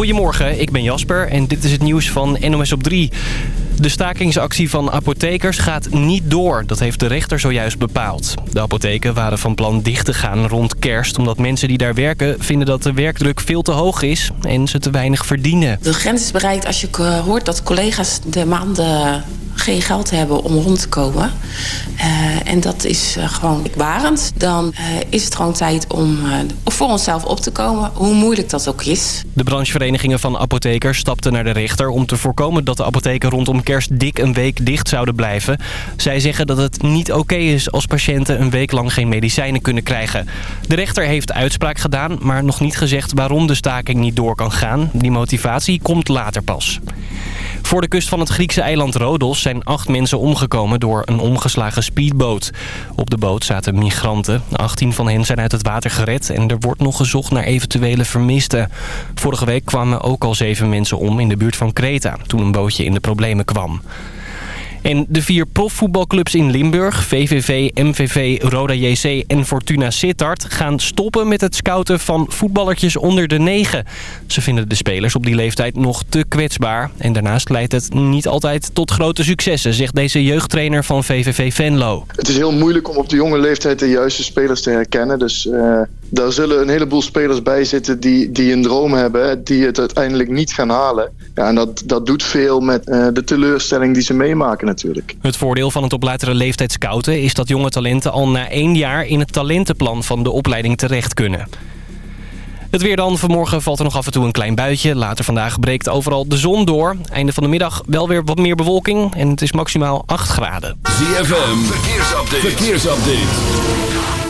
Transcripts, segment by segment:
Goedemorgen, ik ben Jasper en dit is het nieuws van NOS op 3. De stakingsactie van apothekers gaat niet door. Dat heeft de rechter zojuist bepaald. De apotheken waren van plan dicht te gaan rond kerst... omdat mensen die daar werken vinden dat de werkdruk veel te hoog is... en ze te weinig verdienen. De grens is bereikt als je hoort dat collega's de maanden geen geld hebben om rond te komen. Uh, en dat is uh, gewoon warend. Dan uh, is het gewoon tijd om voor onszelf op te komen, hoe moeilijk dat ook is. De brancheverenigingen van apothekers stapten naar de rechter... om te voorkomen dat de apotheken rondom kerst dik een week dicht zouden blijven. Zij zeggen dat het niet oké is als patiënten een week lang geen medicijnen kunnen krijgen. De rechter heeft uitspraak gedaan, maar nog niet gezegd waarom de staking niet door kan gaan. Die motivatie komt later pas. Voor de kust van het Griekse eiland Rodos zijn acht mensen omgekomen door een omgeslagen speedboot. Op de boot zaten migranten. 18 van hen zijn uit het water gered en er wordt nog gezocht naar eventuele vermisten. Vorige week kwamen ook al zeven mensen om in de buurt van Kreta toen een bootje in de problemen kwam. En de vier profvoetbalclubs in Limburg, VVV, MVV, Roda JC en Fortuna Sittard... gaan stoppen met het scouten van voetballertjes onder de negen. Ze vinden de spelers op die leeftijd nog te kwetsbaar. En daarnaast leidt het niet altijd tot grote successen... zegt deze jeugdtrainer van VVV Venlo. Het is heel moeilijk om op de jonge leeftijd de juiste spelers te herkennen. Dus uh, daar zullen een heleboel spelers bij zitten die, die een droom hebben... die het uiteindelijk niet gaan halen. Ja, en dat, dat doet veel met uh, de teleurstelling die ze meemaken natuurlijk. Het voordeel van het op latere leeftijd scouten is dat jonge talenten al na één jaar in het talentenplan van de opleiding terecht kunnen. Het weer dan. Vanmorgen valt er nog af en toe een klein buitje. Later vandaag breekt overal de zon door. Einde van de middag wel weer wat meer bewolking. En het is maximaal 8 graden. ZFM. Verkeersupdate. Verkeersupdate.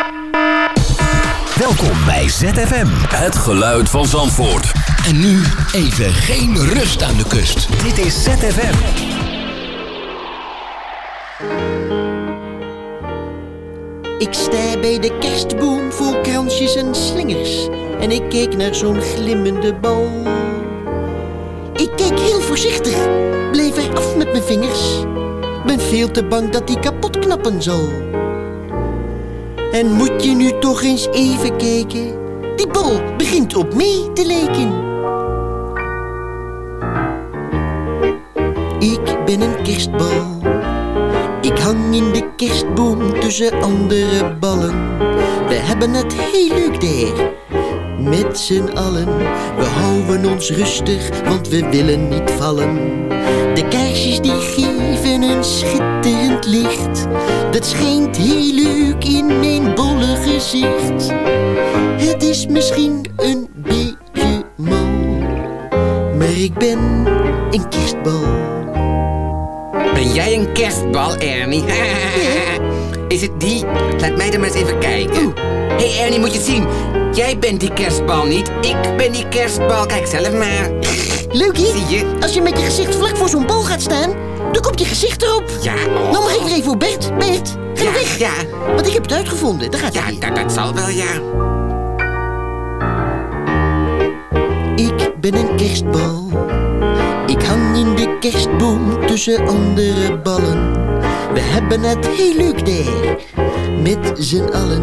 Welkom bij ZFM. Het geluid van Zandvoort. En nu even geen rust aan de kust. Dit is ZFM. Ik sta bij de kerstboom vol kransjes en slingers. En ik keek naar zo'n glimmende bal. Ik keek heel voorzichtig, bleef er af met mijn vingers. Ben veel te bang dat die kapot knappen zal. En moet je nu toch eens even kijken? Die bal begint op mee te lijken. Ik ben een kerstbal. Ik hang in de kerstboom tussen andere ballen. We hebben het heel leuk daar. Met z'n allen, we houden ons rustig, want we willen niet vallen. De kaarsjes die geven een schitterend licht. Dat schijnt heel leuk in mijn bolle gezicht. Het is misschien een beetje mal, maar ik ben een kerstbal. Ben jij een kerstbal, Ernie? Is het die? Laat mij er maar eens even kijken. Hé hey Ernie, moet je zien. Jij bent die kerstbal niet. Ik ben die kerstbal. Kijk zelf maar. Leukie, Zie je? als je met je gezicht vlak voor zo'n bal gaat staan, dan komt je gezicht erop. Ja, oh. Nou mag ik weer even voor Bert. Bert, ga Ja, weg. ja. Want ik heb het uitgevonden. Daar gaat hij Ja, weer. dat, dat zal wel, ja. Ik ben een kerstbal. Ik hang in de kerstboom tussen andere ballen. We hebben het heel leuk daar. Met z'n allen.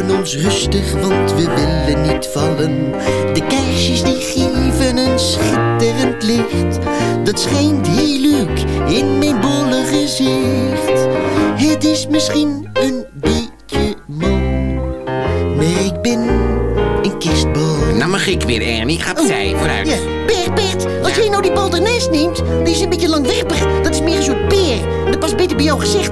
We houden ons rustig, want we willen niet vallen. De kaarsjes die geven een schitterend licht. Dat schijnt heel leuk in mijn bolle gezicht. Het is misschien een beetje mal. Maar ik ben een kerstbal. Nou mag ik weer, Ernie. Ga opzij, vooruit. Ja, Bert, Bert, als jij nou die bal neemt, die is een beetje langwerpig. Beter bij jouw gezicht.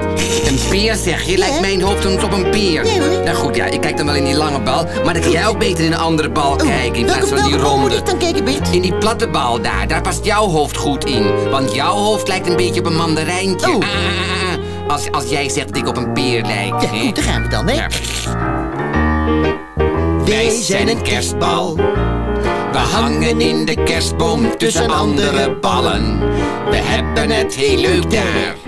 Een peer zeg je? Lijkt mijn hoofd soms op een peer. Ja, hoor. Nou goed, ja, ik kijk dan wel in die lange bal. Maar dan kun jij ook beter in een andere bal kijken in plaats Oh, van die bal moet ronde. ik dan kijken, Bert? In die platte bal daar, daar past jouw hoofd goed in. Want jouw hoofd lijkt een beetje op een mandarijntje. Oh. Ah, ah, ah. als, als jij zegt dat ik op een peer lijk. Ja, goed, daar gaan we dan, hè. Ja. Wij zijn een kerstbal. We hangen in de kerstboom tussen andere ballen. We hebben het heel leuk daar,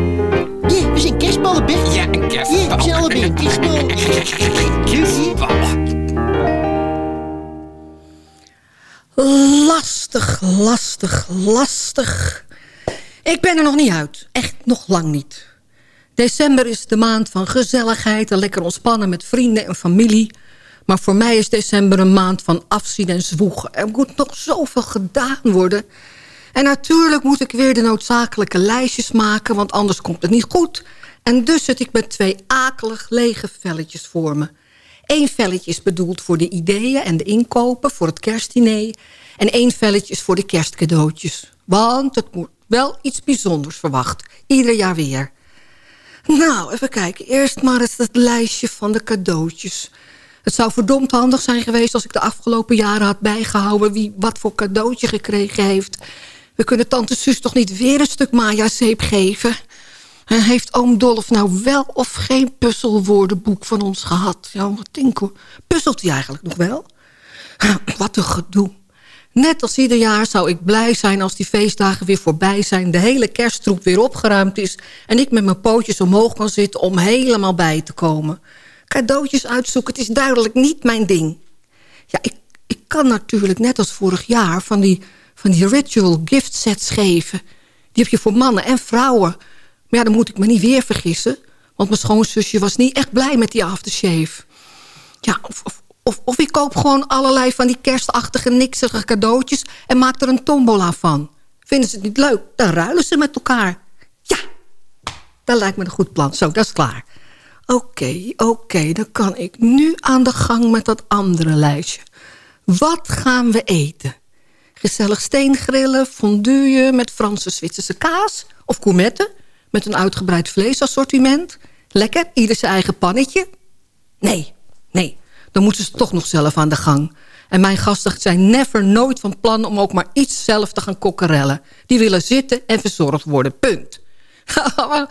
Kerstballen, Bert. Ja, een kerstbal. we zijn allebei een kerstbal. Kerstbal. Lastig, lastig, lastig. Ik ben er nog niet uit. Echt nog lang niet. December is de maand van gezelligheid en lekker ontspannen met vrienden en familie. Maar voor mij is december een maand van afzien en zwoegen. Er moet nog zoveel gedaan worden. En natuurlijk moet ik weer de noodzakelijke lijstjes maken... want anders komt het niet goed. En dus zit ik met twee akelig lege velletjes voor me. Eén velletje is bedoeld voor de ideeën en de inkopen... voor het kerstdiner. En één velletje is voor de kerstcadeautjes. Want het moet wel iets bijzonders verwacht. Ieder jaar weer. Nou, even kijken. Eerst maar eens het lijstje van de cadeautjes. Het zou verdomd handig zijn geweest als ik de afgelopen jaren had bijgehouden... wie wat voor cadeautje gekregen heeft. We kunnen tante Suus toch niet weer een stuk Maya-zeep geven? En heeft oom Dolf nou wel of geen puzzelwoordenboek van ons gehad? Ja, wat. Puzzelt hij eigenlijk nog wel? Wat een gedoe. Net als ieder jaar zou ik blij zijn als die feestdagen weer voorbij zijn... de hele kersttroep weer opgeruimd is... en ik met mijn pootjes omhoog kan zitten om helemaal bij te komen. Cadeautjes uitzoeken, het is duidelijk niet mijn ding. Ja, ik, ik kan natuurlijk net als vorig jaar van die, van die ritual gift sets geven. Die heb je voor mannen en vrouwen. Maar dan moet ik me niet weer vergissen... want mijn schoonzusje was niet echt blij met die aftershave. Ja, of, of, of, ik koop gewoon allerlei van die kerstachtige niksige cadeautjes... en maak er een tombola van. Vinden ze het niet leuk, dan ruilen ze met elkaar. Ja, dat lijkt me een goed plan. Zo, dat is klaar. Oké, oké, dan kan ik nu aan de gang met dat andere lijstje. Wat gaan we eten? Gezellig steengrillen, fondue met Franse Zwitserse kaas... of gourmetten met een uitgebreid vleesassortiment. Lekker, ieder zijn eigen pannetje. Nee, nee, dan moeten ze toch nog zelf aan de gang. En mijn gasten zijn never nooit van plan om ook maar iets zelf te gaan kokkerellen. Die willen zitten en verzorgd worden, punt.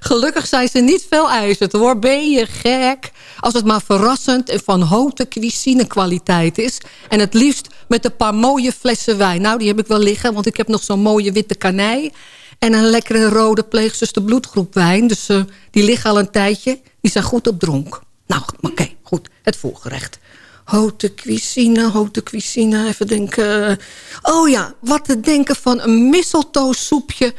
Gelukkig zijn ze niet veel eisend hoor. Ben je gek? Als het maar verrassend en van hoge cuisine kwaliteit is. En het liefst met een paar mooie flessen wijn. Nou, die heb ik wel liggen, want ik heb nog zo'n mooie witte kanij. En een lekkere rode pleegzuster bloedgroep wijn. Dus uh, die liggen al een tijdje. Die zijn goed op dronk. Nou, oké, goed. Het voorgerecht. Hote cuisine, hote cuisine. Even denken. Oh ja, wat te denken van een mistletoe soepje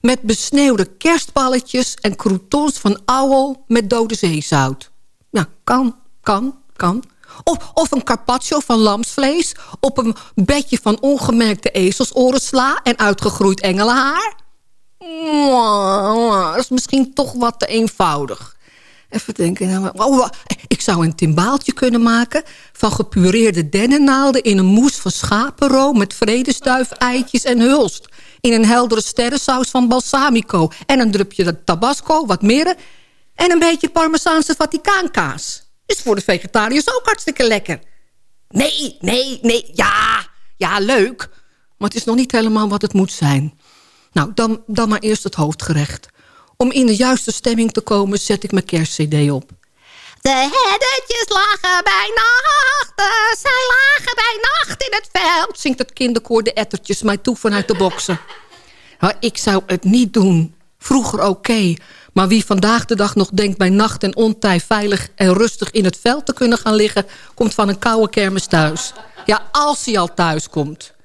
met besneeuwde kerstballetjes en croutons van ouwel met dode zeezout. Ja, kan, kan, kan. Of, of een carpaccio van lamsvlees op een bedje van ongemerkte ezelsorensla en uitgegroeid engelenhaar. Dat is misschien toch wat te eenvoudig. Even denken. Oh, ik zou een timbaaltje kunnen maken... van gepureerde dennennaalden in een moes van schapenroom... met vredesduif-eitjes en hulst. In een heldere sterrensaus van balsamico. En een drupje tabasco, wat mirre... en een beetje parmezaanse Vaticaankaas. Is voor de vegetariërs ook hartstikke lekker. Nee, nee, nee, ja, ja, leuk. Maar het is nog niet helemaal wat het moet zijn. Nou, dan, dan maar eerst het hoofdgerecht... Om in de juiste stemming te komen zet ik mijn kerstcd op. De herdetjes lagen bij nacht, zij lagen bij nacht in het veld... zingt het kinderkoor de ettertjes mij toe vanuit de boksen. Nou, ik zou het niet doen. Vroeger oké. Okay. Maar wie vandaag de dag nog denkt bij nacht en ontij... veilig en rustig in het veld te kunnen gaan liggen... komt van een koude kermis thuis. Ja, als hij al thuis komt.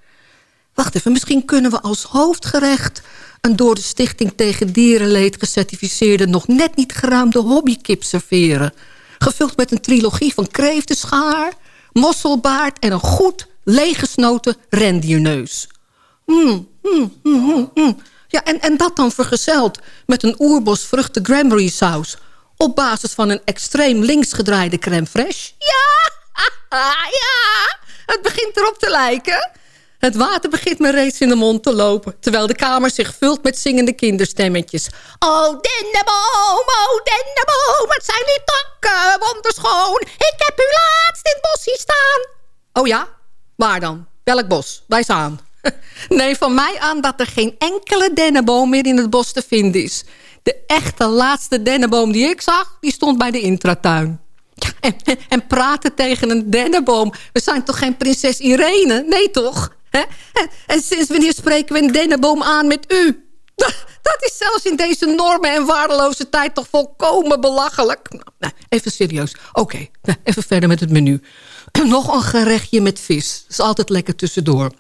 Wacht even, misschien kunnen we als hoofdgerecht... een door de Stichting tegen Dierenleed gecertificeerde... nog net niet geruimde hobbykip serveren. Gevuld met een trilogie van kreeftenschaar, mosselbaard... en een goed leeggesnoten rendierneus. Mm, Ja, en, en dat dan vergezeld met een oerbos vruchten cranberry saus... op basis van een extreem links gedraaide crème fraîche. Ja, ja, het begint erop te lijken... Het water begint me reeds in de mond te lopen... terwijl de kamer zich vult met zingende kinderstemmetjes. Oh, dennenboom, oh, dennenboom, het zijn die takken wonderschoon. Ik heb u laatst in het bos zien staan. Oh ja? Waar dan? Welk bos? Wijs aan. Nee, van mij aan dat er geen enkele dennenboom meer in het bos te vinden is. De echte laatste dennenboom die ik zag, die stond bij de intratuin. En, en, en praten tegen een dennenboom. We zijn toch geen prinses Irene? Nee, toch? En, sinds wanneer spreken we een dennenboom aan met u? Dat is zelfs in deze normen en waardeloze tijd toch volkomen belachelijk. Nou, even serieus. Oké, nou, even verder met het menu. Nog een gerechtje met vis. Dat is altijd lekker tussendoor.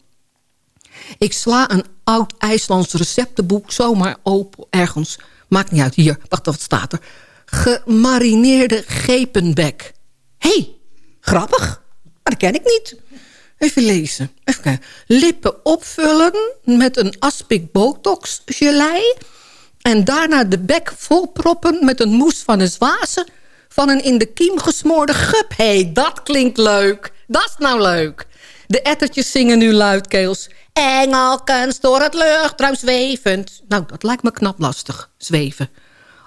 Ik sla een oud IJslands receptenboek zomaar open ergens. Maakt niet uit. Hier, wacht, wat staat er? Gemarineerde gepenbek. Hey, grappig. Maar dat ken ik niet. Even lezen. Lippen opvullen met een aspik botox gelei. En daarna de bek volproppen met een moes van een zwazen... van een in de kiem gesmoorde gup. Hey, dat klinkt leuk. Dat is nou leuk. De ettertjes zingen nu luidkeels. Engelkens door het luchtruim zwevend. Nou, dat lijkt me knap lastig, zweven.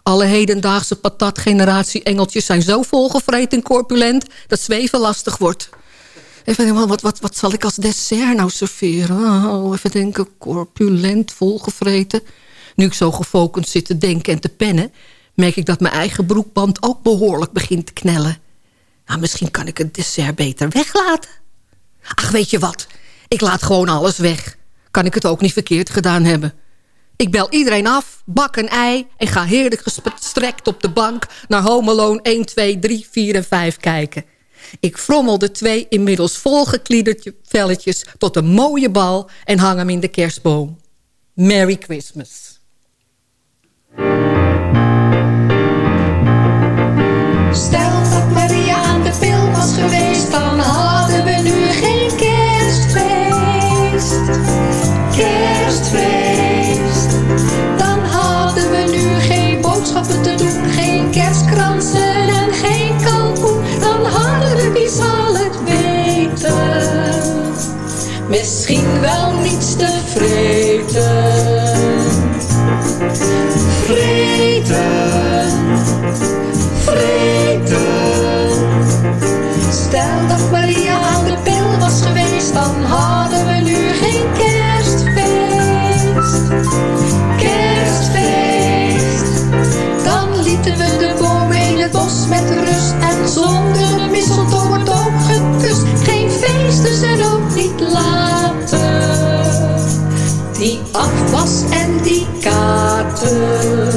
Alle hedendaagse patatgeneratie engeltjes zijn zo volgevreten en corpulent... dat zweven lastig wordt. Even, wat, wat, wat zal ik als dessert nou serveren? Oh, even denken, corpulent, volgevreten. Nu ik zo gefocust zit te denken en te pennen... merk ik dat mijn eigen broekband ook behoorlijk begint te knellen. Nou, misschien kan ik het dessert beter weglaten. Ach, weet je wat? Ik laat gewoon alles weg. Kan ik het ook niet verkeerd gedaan hebben. Ik bel iedereen af, bak een ei... en ga heerlijk gestrekt op de bank... naar Home Alone 1, 2, 3, 4 en 5 kijken. Ik frommel de twee inmiddels volgekliederde velletjes... tot een mooie bal en hang hem in de kerstboom. Merry Christmas. Stel dat Maria aan de pil was geweest... dan hadden we nu geen. Kerstfeest. Vreten. Vreten, vreten. Stel dat Maria aan de pil was geweest, dan hadden we nu geen kerstfeest. Kerstfeest. Dan lieten we de bomen in het bos met rust en zonder mistletoe wordt ook gekust. Geen feest dus en ook niet laten. Die afwas en die. Kaarten.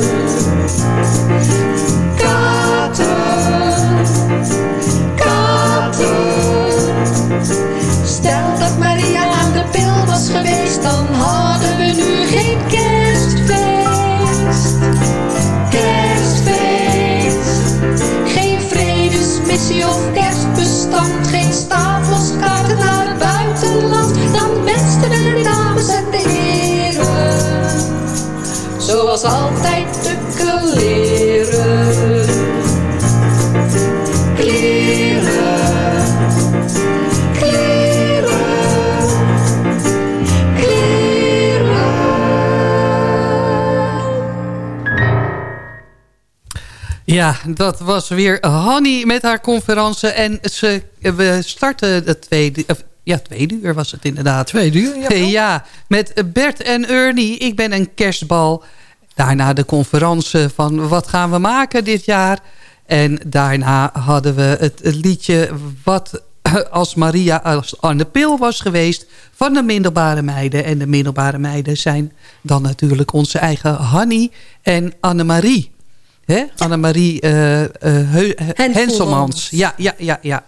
Ja, dat was weer Hanny met haar conferentie. En ze, we starten het tweede... Ja, tweede uur was het inderdaad. Tweede uur, ja. Ja, met Bert en Ernie. Ik ben een kerstbal. Daarna de conferentie van wat gaan we maken dit jaar. En daarna hadden we het, liedje wat als Maria als Anne Pil was geweest... van de middelbare meiden. En de middelbare meiden zijn dan natuurlijk onze eigen Hanny en Annemarie. Hè? Annemarie uh, uh, Henselmans. Ja, ja, ja, ja.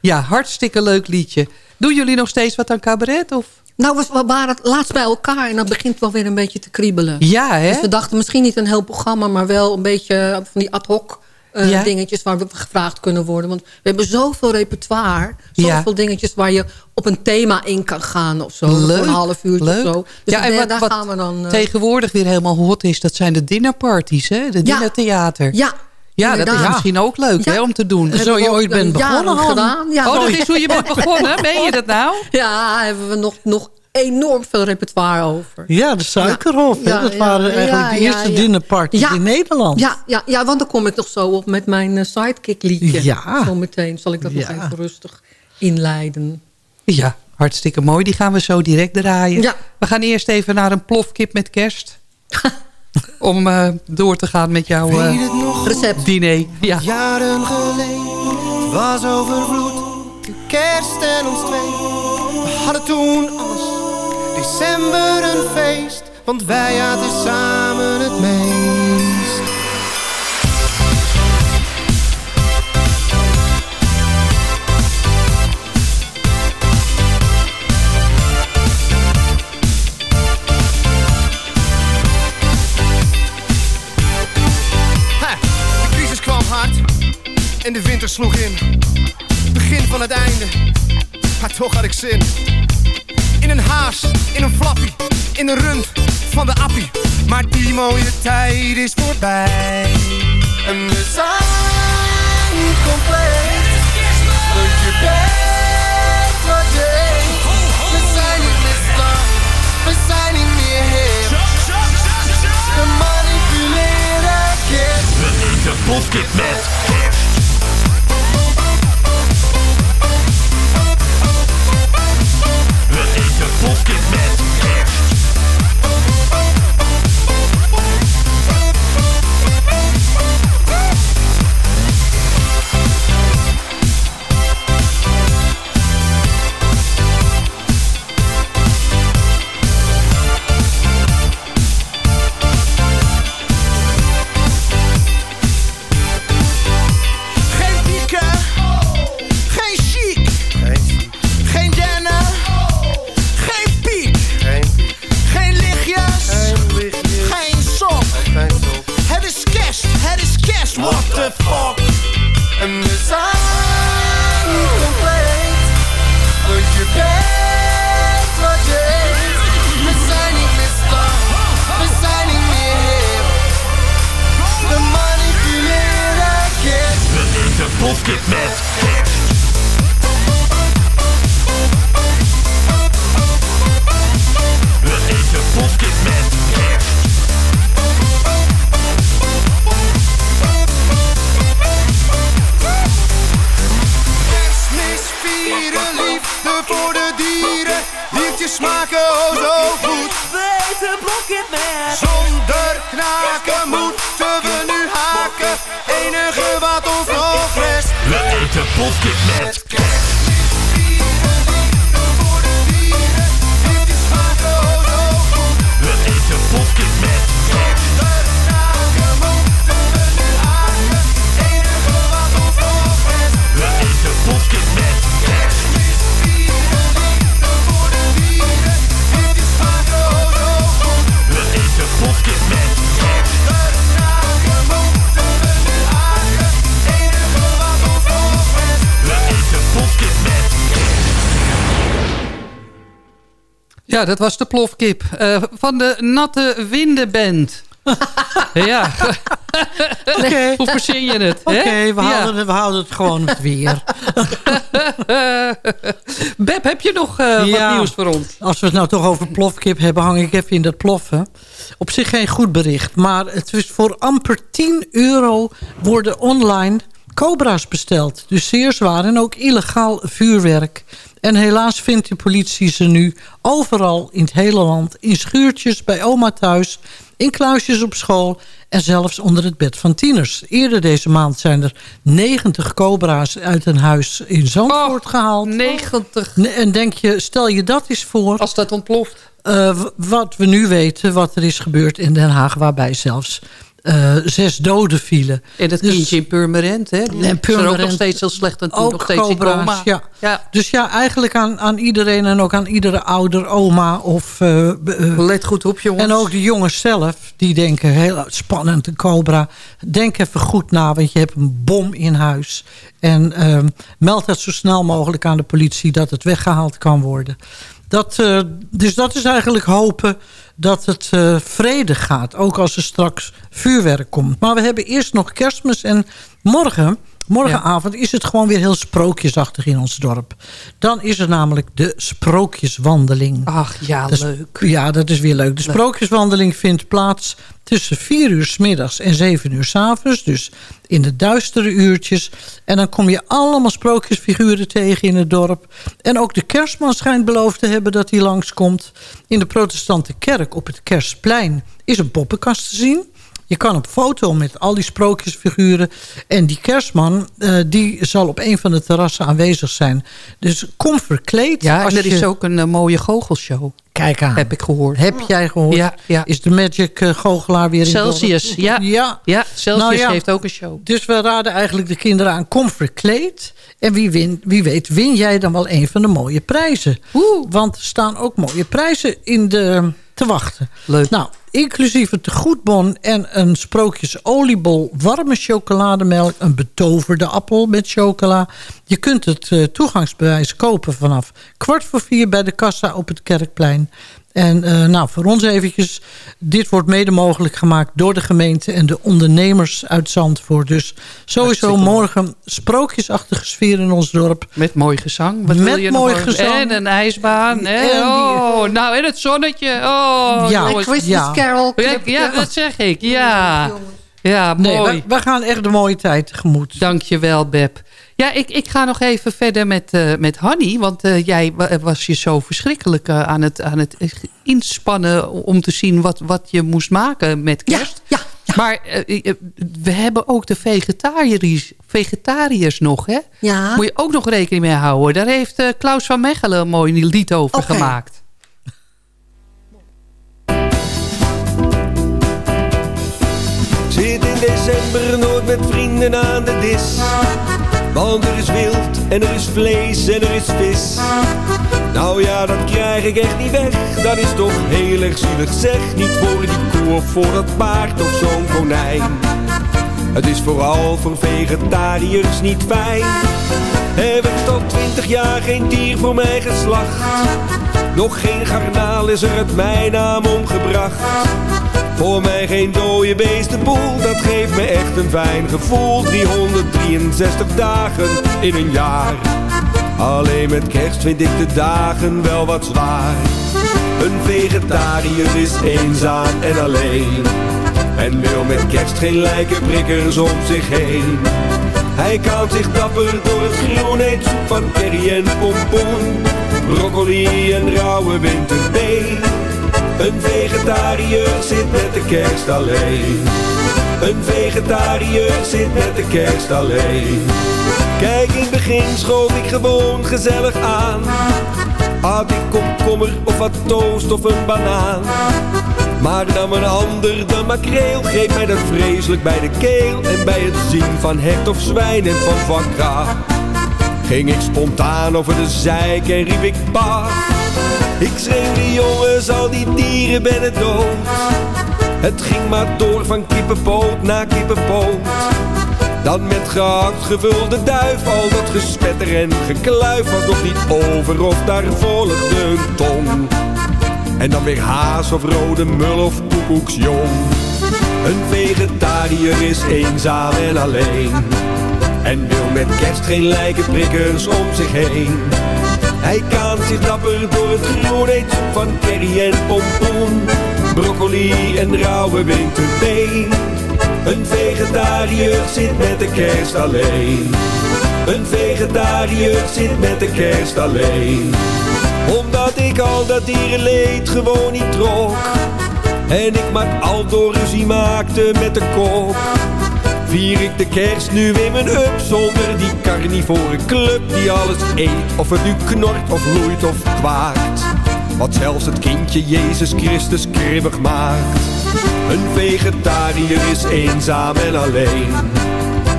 Ja, hartstikke leuk liedje. Doen jullie nog steeds wat aan cabaret? Of? Nou, we, we waren laatst bij elkaar en dat begint wel weer een beetje te kriebelen. Ja, hè? Dus we dachten misschien niet een heel programma, maar wel een beetje van die ad hoc eh, Ja. dingetjes waar we gevraagd kunnen worden. Want we hebben zoveel repertoire, zoveel Ja. dingetjes waar je op een thema in kan gaan of zo. Leuk, een half uurtje leuk. of zo. Dus Ja, en wat- daar wat gaan we dan... eh, Tegenwoordig weer helemaal hot is, dat zijn de dinnerparties, hè? De dinnertheater. Ja, Ja, dat is misschien ook leuk Ja. hè, om te doen. Hebben we ook, eh, jaren gedaan. Ja, oh, dat is hoe je bent begonnen? Meen je dat nou? Ja, hebben we nog, nog enorm veel repertoire over. Ja, de Suikerhof. Ja, dat ja, waren ja, eigenlijk de eerste ja. dinnerparties Ja. in Nederland. Ja, ja, ja, want dan kom ik nog zo op met mijn eh, sidekick liedje. Ja. Zometeen zal ik dat nog even rustig inleiden. Ja, hartstikke mooi. Die gaan we zo direct draaien. Ja. We gaan eerst even naar een plofkip met kerst. Om eh, door te gaan met jouw eh, nog? recept. diner. Ja. Jaren geleden, was overvloed. De kerst en ons twee. We hadden toen. December een feest, want wij hadden samen het meest. De crisis kwam hard en de winter sloeg in. Begin van het einde, maar toch had ik zin. In een haas, in een flappie, in een rund van de appie. Maar die mooie tijd is voorbij. En we zijn compleet. Want je bent wat je eet. We zijn niet meer strak, we zijn niet meer hip. We manipuleren kids. We eten plofkip met Ja, dat was de plofkip. eh, van de Natte Windenband. ja. Oké. Hoe verzin je het? Oké, we, houden het- we houden het gewoon weer. Beb, heb je nog eh, Ja. wat nieuws voor ons? Als we het nou toch over plofkip hebben, hang ik even in dat ploffen. Op zich geen goed bericht, maar het is voor amper 10 euro worden online cobra's besteld. Dus zeer zwaar en ook illegaal vuurwerk. En helaas vindt de politie ze nu overal in het hele land. In schuurtjes, bij oma thuis, in kluisjes op school en zelfs onder het bed van tieners. Eerder deze maand zijn er 90 cobra's uit een huis in Zandvoort gehaald. 90. En denk je, stel je dat eens voor... Als dat ontploft. wat we nu weten, wat er is gebeurd in Den Haag... waarbij zelfs eh, zes doden vielen. En dat Dus- kindje in Purmerend, hè? Die En is ook nog steeds heel slecht aan toe. ook nog steeds cobra's, ja. Ja. Dus ja, eigenlijk aan, aan iedereen en ook aan iedere ouder, oma of... eh, Let goed op, jongens. En ook de jongens zelf, die denken heel spannend, een cobra. Denk even goed na, want je hebt een bom in huis. En ehm, meld het zo snel mogelijk aan de politie dat het weggehaald kan worden. Dat, eh, dus dat is eigenlijk hopen dat het eh, vrede gaat. Ook als er straks vuurwerk komt. Maar we hebben eerst nog kerstmis en morgen... Morgenavond is het gewoon weer heel sprookjesachtig in ons dorp. Dan is er namelijk de sprookjeswandeling. Ach ja, leuk. Ja, dat is weer leuk. De sprookjeswandeling vindt plaats tussen 4 uur s middags en 7 uur s avonds. Dus in de duistere uurtjes. En dan kom je allemaal sprookjesfiguren tegen in het dorp. En ook de kerstman schijnt beloofd te hebben dat hij langskomt. In de protestante kerk op het Kerstplein is een poppenkast te zien. Je kan op foto met al die sprookjesfiguren. En die kerstman, eh, die zal op een van de terrassen aanwezig zijn. Dus kom verkleed. Ja, als en er is ook een eh, mooie goochelshow. Kijk aan. Heb ik gehoord. Heb jij gehoord? Ja, ja. Is de Magic eh, goochelaar weer in Celsius, ja. ja. Ja, Celsius Nou ja. heeft ook een show. Dus we raden eigenlijk de kinderen aan, kom verkleed. En wie, win, wie weet win jij dan wel een van de mooie prijzen. Want er staan ook mooie prijzen in de, te wachten. Leuk. Nou, inclusief een tegoedbon en een sprookjes oliebol, warme chocolademelk, een betoverde appel met chocola. Je kunt het eh, toegangsbewijs kopen vanaf kwart voor vier bij de kassa op het Kerkplein. En eh, nou, voor ons eventjes, dit wordt mede mogelijk gemaakt door de gemeente en de ondernemers uit Zandvoort. Dus sowieso morgen sprookjesachtige sfeer in ons dorp. Met mooi gezang. Wat Met wil je mooi nog? gezang. En een ijsbaan. En En, die- oh, nou, en het zonnetje. Oh, Ja. jongens. Christmas Ja. Carol. Ja, ja, dat zeg ik. Ja, ja Nee, mooi. we, we gaan echt de mooie tijd tegemoet. Dankjewel, Beb. Ja, ik, ik ga nog even verder met, eh met Hanny. Want eh, jij wa- was je zo verschrikkelijk eh, aan, het, aan het inspannen... om te zien wat, wat je moest maken met kerst. Ja, Maar eh, eh, we hebben ook de vegetariërs, vegetariërs nog, hè? Ja. Moet je ook nog rekening mee houden. Daar heeft eh, Klaus van Mechelen een mooi lied over gemaakt. Zit in december nooit met vrienden aan de dis. Want er is wild en er is vlees en er is vis. Nou ja, dat krijg ik echt niet weg. Dat is toch heel erg zielig zeg. Niet voor die koe of voor dat paard of zo'n konijn. Het is vooral voor vegetariërs niet fijn. Heb ik tot twintig jaar geen dier voor mij geslacht. Nog geen garnaal is er uit mijn naam omgebracht. Voor mij geen dode beestenboel, dat geeft me echt een fijn gevoel. 363 dagen in een jaar. Alleen met kerst vind ik de dagen wel wat zwaar. Een vegetariër is eenzaam en alleen. En wil met kerst geen lijkenprikkers om zich heen. Hij kan zich dapper door het groen eet van curry en pompoen. Broccoli en rauwe winterbeen. Een vegetariër zit met de kerst alleen. Een vegetariër zit met de kerst alleen. Kijk, in het begin schoof ik gewoon gezellig aan. Had ik komkommer of wat toast of een banaan. Maar nam een ander de makreel, greep mij dat vreselijk bij de keel. En bij het zien van hert of zwijn en van vakka ging ik spontaan over de zijk en riep ik pa. Ik schreeuwde jongens, al die dieren ben het dood. Het ging maar door van kippenpoot naar kippenpoot. Dan met gehakt gevulde duif, al dat gespetter en gekluif was nog niet over of daar volgde een tong. En dan weer haas of rode mul of koekoeksjong. Een vegetariër is eenzaam en alleen. En wil met kerst geen lijkenprikkers om zich heen. Hij kaant zich dapper door het groen, eet soep van curry en pompoen. Broccoli en rauwe winterbeen. Een vegetariër zit met de kerst alleen. Een vegetariër zit met de kerst alleen. Omdat ik al dat dierenleed gewoon niet trok. En ik maar al door ruzie maakte met de kok. Vier ik de kerst nu in mijn up zonder die carnivore club die alles eet. Of het nu knort of loeit of kwaakt. Wat zelfs het kindje Jezus Christus kribbig maakt. Een vegetariër is eenzaam en alleen.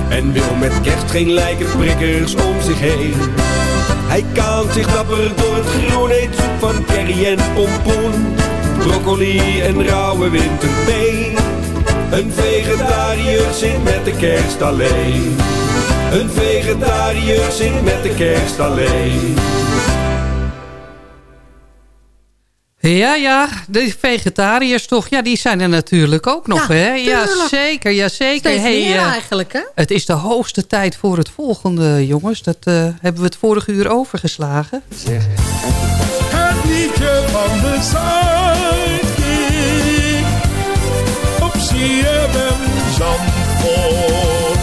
En wil met kerst geen lijkenprikkers om zich heen. Hij kaant zich dapper door het groen, eet soep van curry en pompoen. Broccoli en rauwe winterpeen. Een vegetariër zit met de kerst alleen. Een vegetariër zit met de kerst alleen. Ja, ja, de vegetariërs toch, ja, die zijn er natuurlijk ook nog, Ja, hè? Ja, zeker, ja, zeker. Steeds meer eh, eigenlijk, hè? Het is de hoogste tijd voor het volgende, jongens. Dat eh, hebben we het vorige uur overgeslagen. Het liedje van de Zuidkiek. CFM Zandvoort.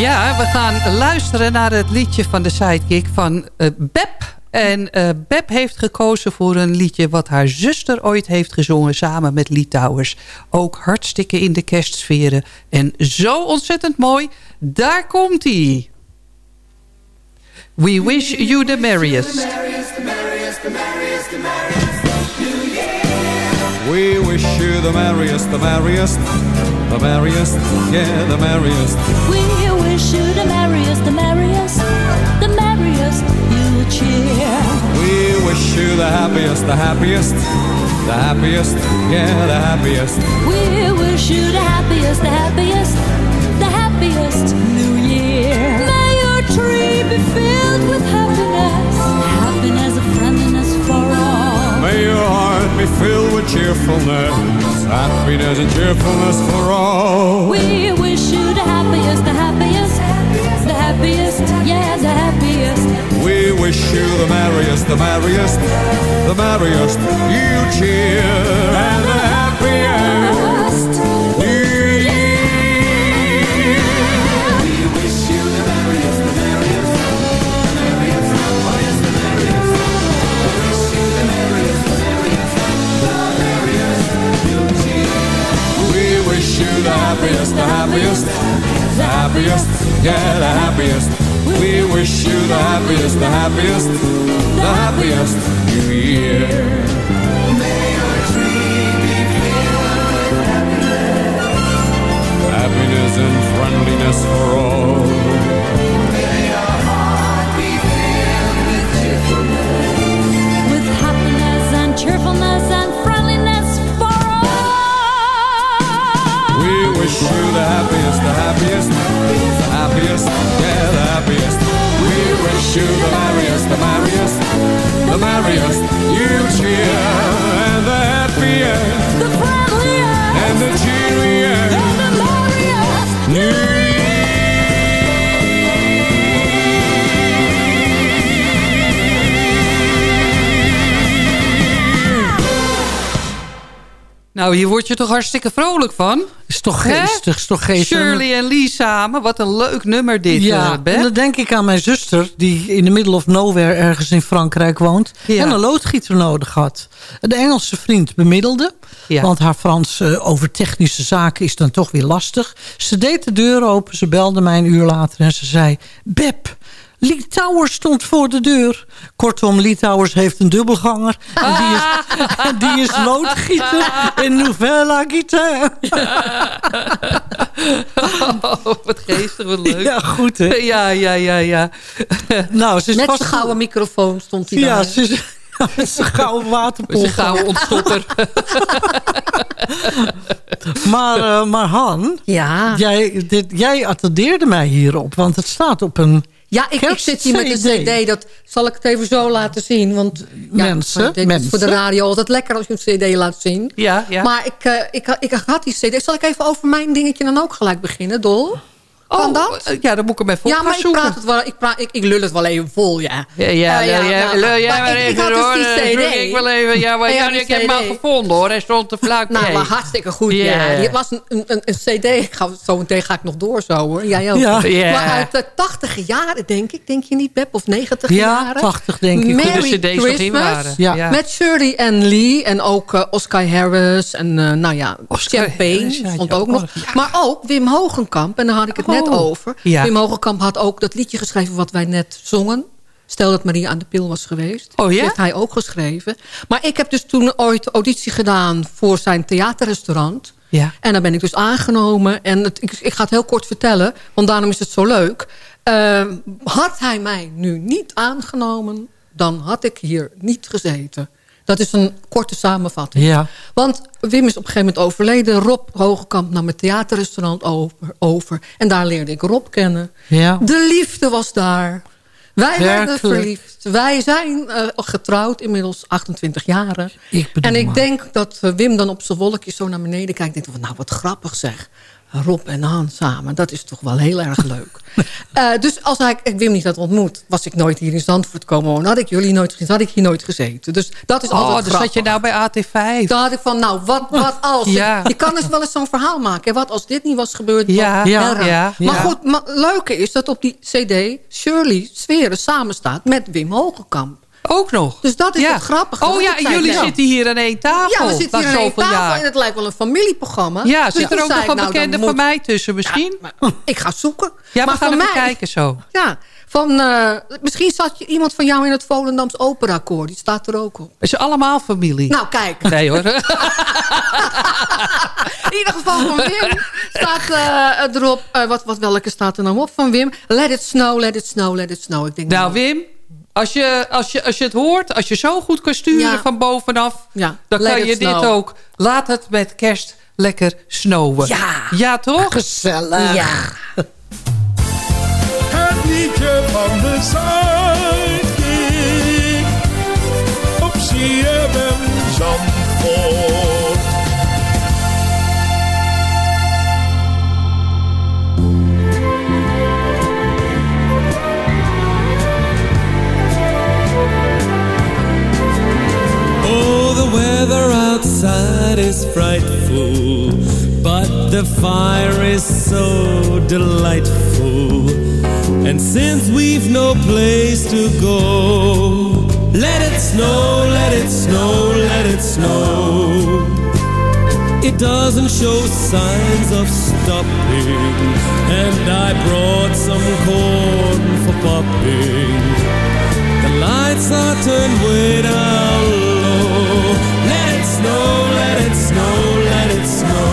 Ja, we gaan luisteren naar het liedje van de sidekick van eh Beb. En eh Beb heeft gekozen voor een liedje wat haar zuster ooit heeft gezongen samen met Litouwers. Ook hartstikke in de kerstsferen. En zo ontzettend mooi. Daar komt ie. We wish you the merriest. We wish the merriest, the merriest, the merriest, yeah, the merriest. We wish you the merriest, the merriest, the merriest you cheer. We wish you the happiest, the happiest, the happiest, yeah, the happiest. We wish you the happiest, the happiest, the happiest new year. May your tree be filled with happiness, happiness and friendliness for all. May your heart be filled with cheerfulness, happiness and cheerfulness for all. We wish you the happiest, the happiest, the happiest, yeah, the happiest. We wish you the merriest, the merriest, the merriest. You cheer and the happiest. The happiest, the happiest, the happiest, yeah, the happiest. We wish you the happiest, the happiest, the happiest New Year. May your tree be filled with happiness, happiness and friendliness for all. May your heart be filled with cheerfulness, With happiness and cheerfulness and happiest, the happiest, the happiest, yeah, the happiest. We wish you the merriest, the merriest, the merriest. You cheer and the happiest, the friendliest, and the cheeriest, and the merriest. New Nou, hier word je toch hartstikke vrolijk van? Is toch geestig, is toch geestig. Shirley en Lee samen, wat een leuk nummer dit, Ja, Beb. en dan denk ik aan mijn zuster... die in de middle of nowhere ergens in Frankrijk woont... Ja. en een loodgieter nodig had. De Engelse vriend bemiddelde... Ja. want haar Frans eh, over technische zaken is dan toch weer lastig. Ze deed de deur open, ze belde mij een uur later... en ze zei... Beb, Lee Towers stond voor de deur. Kortom, Lee Towers heeft een dubbelganger. En die is, en die is loodgieter in Nouvelle Aquitaine. Oh, wat geestig, wat leuk. Ja, goed hè? Ja, ja, ja, ja. Nou, ze is Met vast... zijn gouden microfoon stond hij Ja, daar. ze is, met zijn gouden waterpomp. Zijn gouden ontstopper. Maar, eh, maar Han, Ja. jij, dit, jij attendeerde mij hierop. Want het staat op een Ja, ik, ik zit hier met een cd. Dat zal ik het even zo laten zien. Want ja, Mensen, het is voor de radio altijd lekker als je een cd laat zien. Ja, ja. Maar ik, eh, ik, ik had die cd. Zal ik even over mijn dingetje dan ook gelijk beginnen, Dol? Kan Oh, dat? eh, Ja, dan moet ik hem even Ja, op maar gaan ik, zoeken. praat het wel, ik, praat, ik, ik lul het wel even vol, ja. Ja, ja, Eh, lul jij- nou, lul jij maar maar ik- ik even had hoor. dus Dan CD. ik wel even. Ja, maar Ja, ja, ik heb hem al gevonden hoor. Hij stond te vlak Nou, maar hartstikke goed, Ja. ja. Het was een, een, een cd. Ik ga, zo meteen ga ik nog door zo, hoor. Jij ook. Ja. Ja. Maar uit de tachtige jaren, denk ik. Denk je niet, Pep? Of negentig Ja, jaren? 80 denk ik. Merry Toen de cd's nog Christmas. waren. Ja. Ja. Met Shirley en Lee en ook eh, Oscar Harris en eh, nou ja, Oscar Champagne ja, stond ja, ook oh, nog. Maar ook Wim Hogenkamp, en daar had ik het net Oh, over. ja. Wim Hogenkamp had ook dat liedje geschreven wat wij net zongen. Stel dat Marie aan de pil was geweest. Oh ja? Heeft hij ook geschreven. Maar ik heb dus toen ooit auditie gedaan voor zijn theaterrestaurant. Ja. En daar ben ik dus aangenomen. En het, ik, ik ga het heel kort vertellen, want daarom is het zo leuk. Eh, had hij mij nu niet aangenomen, dan had ik hier niet gezeten. Dat is een korte samenvatting. Ja. Want Wim is op een gegeven moment overleden. Rob Hogekamp nam het theaterrestaurant over, over. En daar leerde ik Rob kennen. Ja. De liefde was daar. Wij werden verliefd. Wij zijn eh, getrouwd, inmiddels 28 jaren. Ik en ik maar. denk dat eh, Wim dan op zijn wolkje zo naar beneden kijkt. En denkt, van, nou wat grappig zeg. Rob en Han samen, dat is toch wel heel erg leuk. Eh, dus als hij, ik Wim niet had ontmoet, was ik nooit hier in Zandvoort komen wonen. Had ik jullie nooit gezien, had ik hier nooit gezeten. Dus dat is Oh, altijd dus zat je nou bij AT5? Daar had ik van, nou, wat, wat als? Ja. Je kan dus wel eens zo'n verhaal maken. Wat als dit niet was gebeurd? Ja, ja, ja, Maar goed, maar het leuke is dat op die cd Shirley Sferen samenstaat met Wim Hogekamp. Ook nog? Dus dat is Ja. het grappige. Oh ja, zei, jullie nou, zitten hier aan één tafel. Ja, we zitten hier aan één tafel jaar. en het lijkt wel een familieprogramma. Ja, Dus zit er ook nog een nou, bekende moet- van mij tussen misschien? Ik ga zoeken. Ja, maar we gaan even mij, kijken zo. Ja, van, eh, misschien zat je iemand van jou in het Volendams operakoor. Die staat er ook op. Is allemaal familie? Nou, kijk. Nee hoor. In ieder geval van Wim staat eh, erop... eh, wat, wat, welke staat er nou op van Wim? Let it snow, let it snow, let it snow. Ik denk, Nou Wim, als je, als, je, als je het hoort, als je zo goed kan sturen Ja. van bovenaf... Ja, dan let kan je dit ook. Laat het met kerst lekker snowen. Ja. Ja toch? Gezellig. Ja. Het liedje van de Zuidkiek. Op CFM Zandvoort. Outside is frightful, but the fire is so delightful. And since we've no place to go, let it snow, let it snow, let it snow. It doesn't show signs of stopping, and I brought some corn for popping. The lights are turned way down snow, let it snow.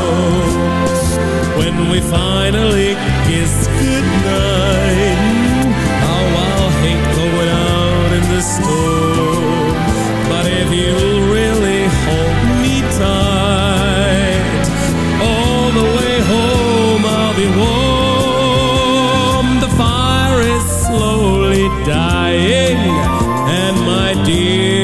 When we finally kiss goodnight, how I'll hate going out in the storm. But if you'll really hold me tight, all the way home I'll be warm. The fire is slowly dying, and my dear,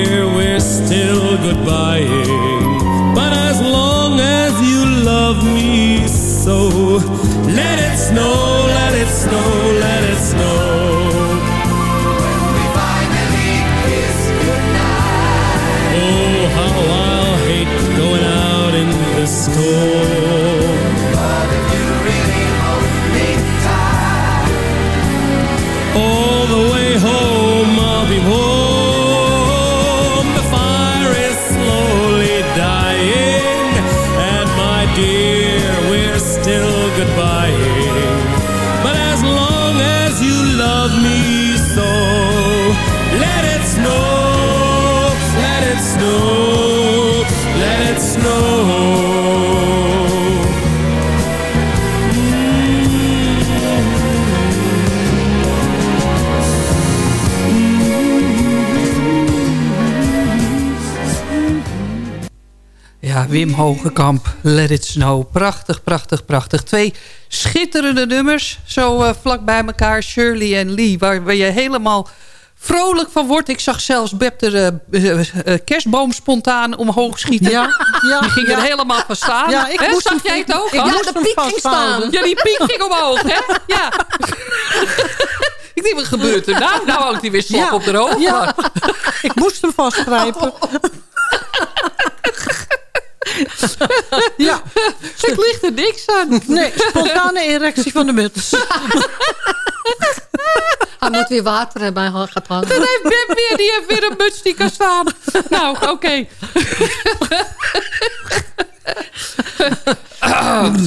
Wim Hogekamp, Let It Snow. Prachtig, prachtig, prachtig. Twee schitterende nummers, zo eh, vlak bij elkaar. Shirley en Lee, waar, waar je helemaal vrolijk van wordt. Ik zag zelfs Beb de eh, eh, kerstboom spontaan omhoog schieten. Ja, ja, Die ging ja. er helemaal van staan. Ja, ik moest zag jij het ook? ik moest hem vasthouden. Ja, die piek ging omhoog, hè? Ja. ik denk, wat gebeurt er nou? Nou hangt hij weer slap Ja, op de hoofd. ja. Ik moest hem vastgrijpen. Ja. Ik ligt er niks aan. Nee, spontane erectie van de muts. Hij moet weer water hebben, hij gaat hangen. Dan heeft Beb weer, die heeft weer een muts die kan staan. Nou, oké.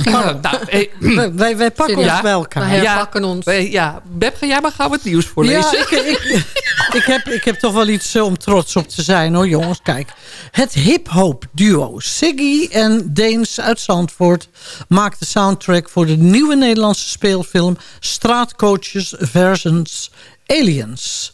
Nou, eh, wij, wij, pakken Ja. ons bij elkaar. Wij herpakken ons. Ja, Beb, ga jij maar gauw het nieuws voorlezen. Ja, ik, ik, ik, heb, ik heb toch wel iets eh, om trots op te zijn hoor jongens. Kijk, het hip-hop duo Siggy en Deens uit Zandvoort... maakt de soundtrack voor de nieuwe Nederlandse speelfilm... Straatcoaches versus Aliens...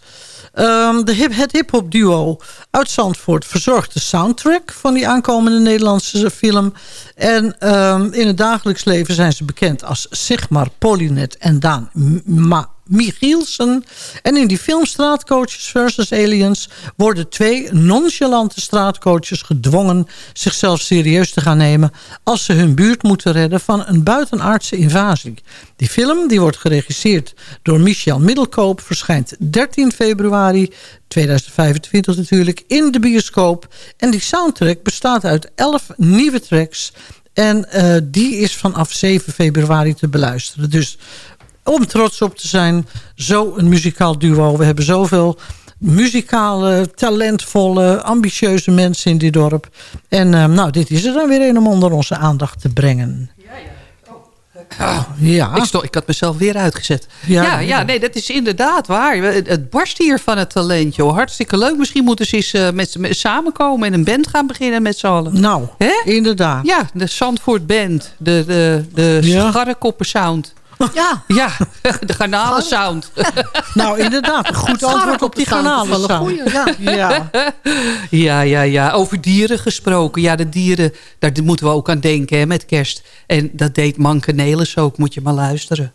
Ehm, de hip, het hip-hop duo uit Zandvoort verzorgt de soundtrack van die aankomende Nederlandse film. En ehm, in het dagelijks leven zijn ze bekend als Sigmar Polinet en Daan Ma Michielsen. En in die film Straatcoaches versus Aliens worden twee nonchalante straatcoaches gedwongen zichzelf serieus te gaan nemen als ze hun buurt moeten redden van een buitenaardse invasie. Die film die wordt geregisseerd door Michel Middelkoop, verschijnt 13 februari 2025 natuurlijk in de bioscoop. En die soundtrack bestaat uit 11 nieuwe tracks. En eh, die is vanaf 7 februari te beluisteren. Dus om trots op te zijn, zo een muzikaal duo. We hebben zoveel muzikale, talentvolle, ambitieuze mensen in dit dorp. En eh, nou, dit is er dan weer een om onder onze aandacht te brengen. Ja. Ik, stond, ik had mezelf weer uitgezet. Ja. Ja, ja, nee, dat is inderdaad waar. Het, barst hier van het talent, joh. Hartstikke leuk. Misschien moeten ze eens eh, met, z'n- met, samenkomen en een band gaan beginnen met z'n allen. Nou, inderdaad. Ja, de Zandvoort Band. De, de, de Ja. scharrekoppen sound. Ja. Ja, de garnalen sound. Nou, inderdaad. Een goed antwoord op die Scharrekoppen kanalen. sound, wel een goeie, ja. Ja, ja, ja. Over dieren gesproken. Ja, de dieren, daar moeten we ook aan denken hè, met kerst. En dat deed Manke Nelis ook. Moet je maar luisteren.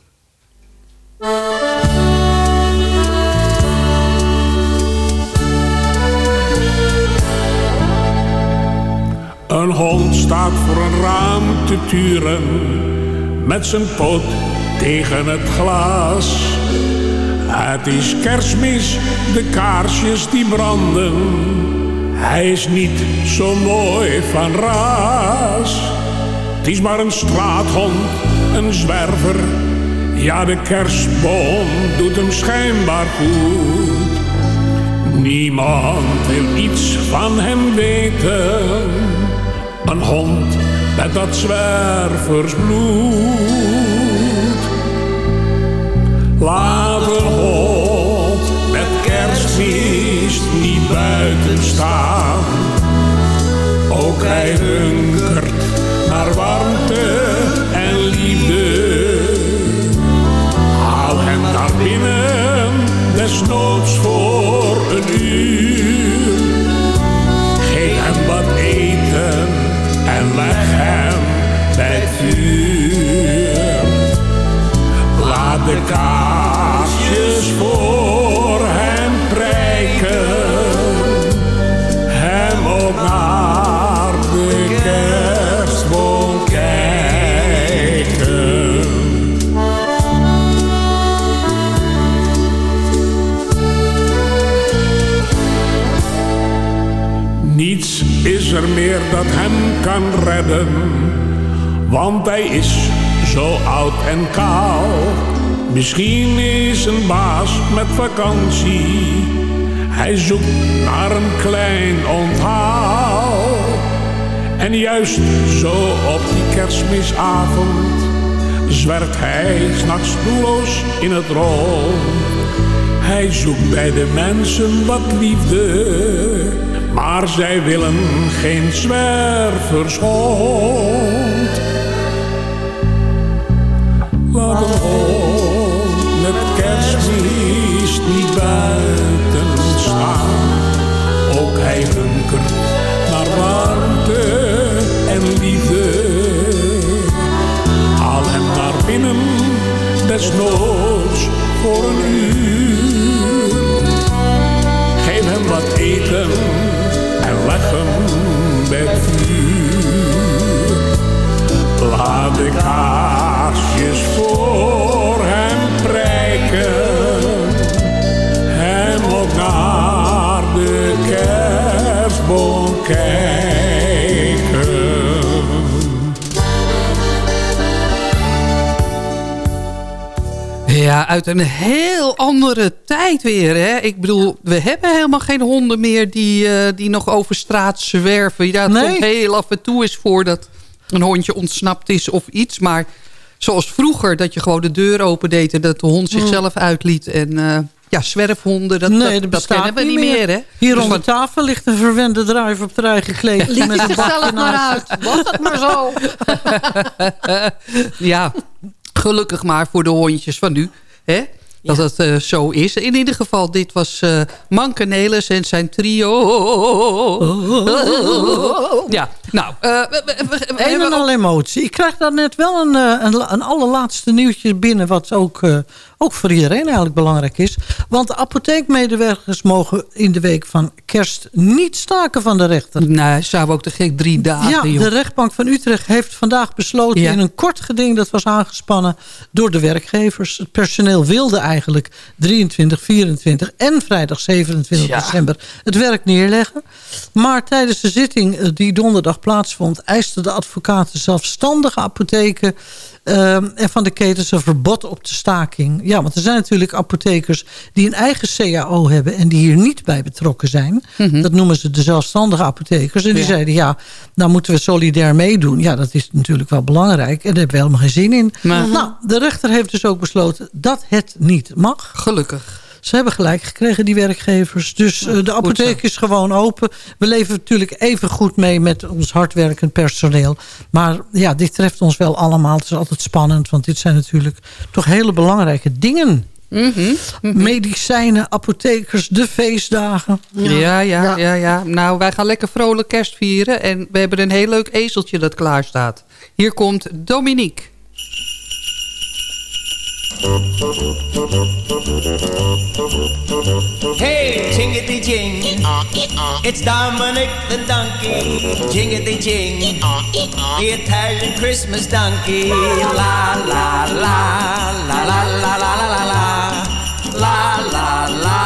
Een hond staat voor een raam te turen, met zijn poot tegen het glas. Het is kerstmis, de kaarsjes die branden. Hij is niet zo mooi van ras. Het is maar een straathond, een zwerver. Ja, de kerstboom doet hem schijnbaar goed. Niemand wil iets van hem weten. Een hond met dat zwerversbloed. Laat een hond met kerstmis niet buiten staan. Ook hij hunkert naar warmte en liefde. Haal hem naar binnen, desnoods voor een uur. Geef hem wat eten en leg kaarsjes voor hem prijken. Hem ook naar de kerstboom kijken. Niets is er meer dat hem kan redden, want hij is zo oud en kaal. Misschien is een baas met vakantie, hij zoekt naar een klein onthaal. En juist zo op die kerstmisavond zwerft hij s'nachts doelloos in het rond. Hij zoekt bij de mensen wat liefde, maar zij willen geen zwervershond. Laat een met kerstmis niet buiten staan. Ook hij hunkert naar warmte en liefde. Haal hem naar binnen, desnoods voor een uur. Geef hem wat eten en leg hem bij het vuur. Laat de kaarsjes voor hem prijken. Hem ook naar de kerstboom kijken. Ja, uit een heel andere tijd weer. Hè? Ik bedoel, we hebben helemaal geen honden meer die, eh, die nog over straat zwerven. Ja, het Nee. komt heel af en toe eens voor dat een hondje ontsnapt is of iets. Maar zoals vroeger, dat je gewoon de deur opendeed... en dat de hond zichzelf uitliet. En eh, ja, zwerfhonden, dat, nee, dat, dat dat kennen we niet meer. hè? Hier Dus onder tafel ligt een verwende druif op rij gekleed. Liet met een bakje zelf maar uit. Was het maar zo. ja, gelukkig maar voor de hondjes van nu. Hè? Dat het eh, zo is. In ieder geval, dit was eh Manke Nelis en zijn trio. Ja, nou. eh, we- we- we- we Een en al emotie. Ik krijg daar net wel een, een, een allerlaatste nieuwtje binnen... wat ook, ook voor iedereen eigenlijk belangrijk is. Want de apotheekmedewerkers mogen in de week van kerst niet staken van de rechter. Nee, zouden we ook te gek drie dagen, Ja, joh. de rechtbank van Utrecht heeft vandaag besloten... Ja. in een kort geding dat was aangespannen door de werkgevers. Het personeel wilde eigenlijk 23, 24 en vrijdag 27 Ja. december het werk neerleggen. Maar tijdens de zitting die donderdag plaatsvond... eisten de advocaten zelfstandige apotheken... eh, en van de ketens een verbod op de staking. Ja, want er zijn natuurlijk apothekers die een eigen CAO hebben... en die hier niet bij betrokken zijn. Dat noemen ze de zelfstandige apothekers. En die Mhm. Ja. zeiden, ja, nou moeten we solidair meedoen. Ja, dat is natuurlijk wel belangrijk. En daar hebben we helemaal geen zin in. Maar- Nou, de rechter heeft dus ook besloten dat het niet mag. Gelukkig. Ze hebben gelijk gekregen, die werkgevers. Dus eh, de apotheek is gewoon open. We leven natuurlijk even goed mee met ons hardwerkend personeel. Maar ja, dit treft ons wel allemaal. Het is altijd spannend, want dit zijn natuurlijk toch hele belangrijke dingen. Mhm, Medicijnen, apothekers, de feestdagen. Ja, ja, ja, ja, Nou, wij gaan lekker vrolijk kerst vieren. En we hebben een heel leuk ezeltje dat klaar staat. Hier komt Dominique. Hey, jingity jing. It's Dominic the donkey. Jingity jing. The Italian Christmas donkey. La la la la la la la la la la. La la la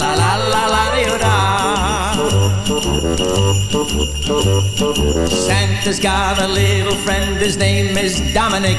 la la la la la Santa's got a little friend, his name is Dominic.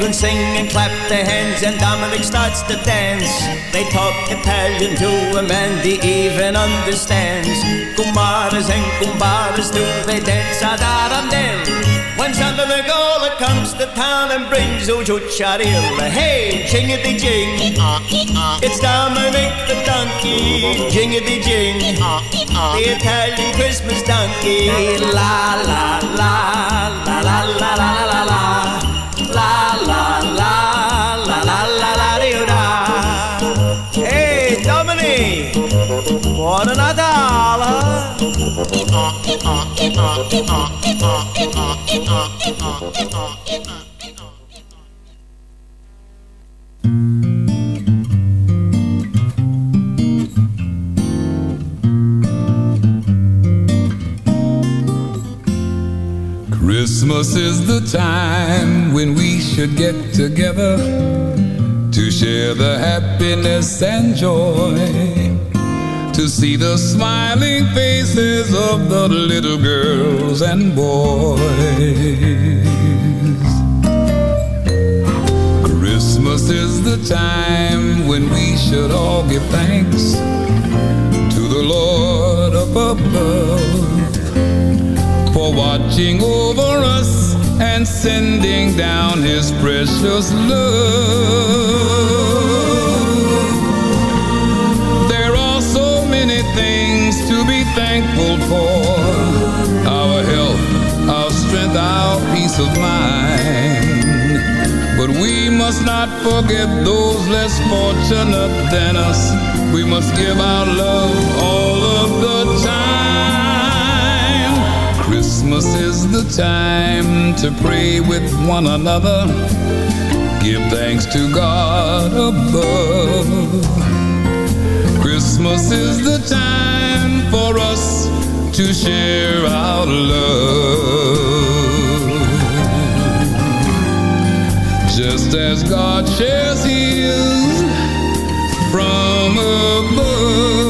Children sing and clap their hands and Dominic starts to dance. They talk Italian to him and he even understands. Kumaras and kumbaras do they dance a darandel. When Santa Nicola comes to town and brings Ujucharil, hey, jingity jing, it's Dominic the donkey, jingity jing, the Italian Christmas donkey, la la la la la la la la. La Christmas is the time when we should get together to share the happiness and joy. To see the smiling faces of the little girls and boys. Christmas is the time when we should all give thanks to the Lord up above for watching over us and sending down his precious love. for our health, our strength, our peace of mind. But we must not forget those less fortunate than us. We must give our love all of the time. Christmas is the time to pray with one another. Give thanks to God above. Christmas is the time to share our love. Just as God shares his from above.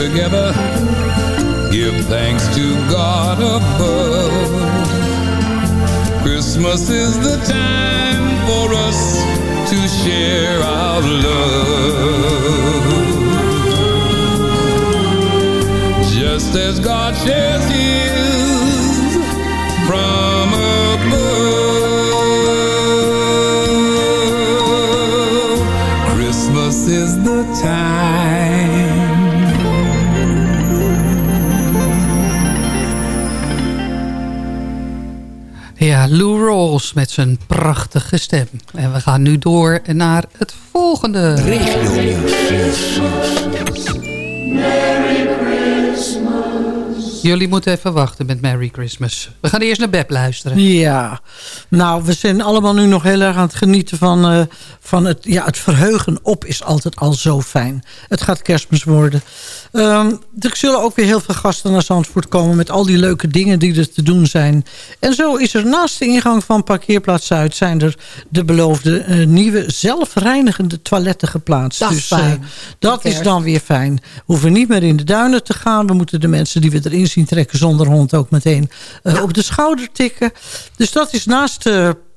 Together. Give thanks to God above. Christmas is the time for us to share our love. Just as God shares his Rawls met zijn prachtige stem. En we gaan nu door naar het volgende. Merry Christmas. Jullie moeten even wachten met Merry Christmas. We gaan eerst naar Beb luisteren. Ja, nou, we zijn allemaal nu nog heel erg aan het genieten van, eh, van het, ja, het verheugen op is altijd al zo fijn. Het gaat kerstmis worden. Ehm, er zullen ook weer heel veel gasten naar Zandvoort komen met al die leuke dingen die er te doen zijn. En zo is er naast de ingang van Parkeerplaats Zuid zijn er de beloofde eh, nieuwe zelfreinigende toiletten geplaatst. Dat is dus eh, dat is dan weer fijn. We hoeven niet meer in de duinen te gaan. We moeten de mensen die we erin zien trekken zonder hond ook meteen eh, op de schouder tikken. Dus dat is naast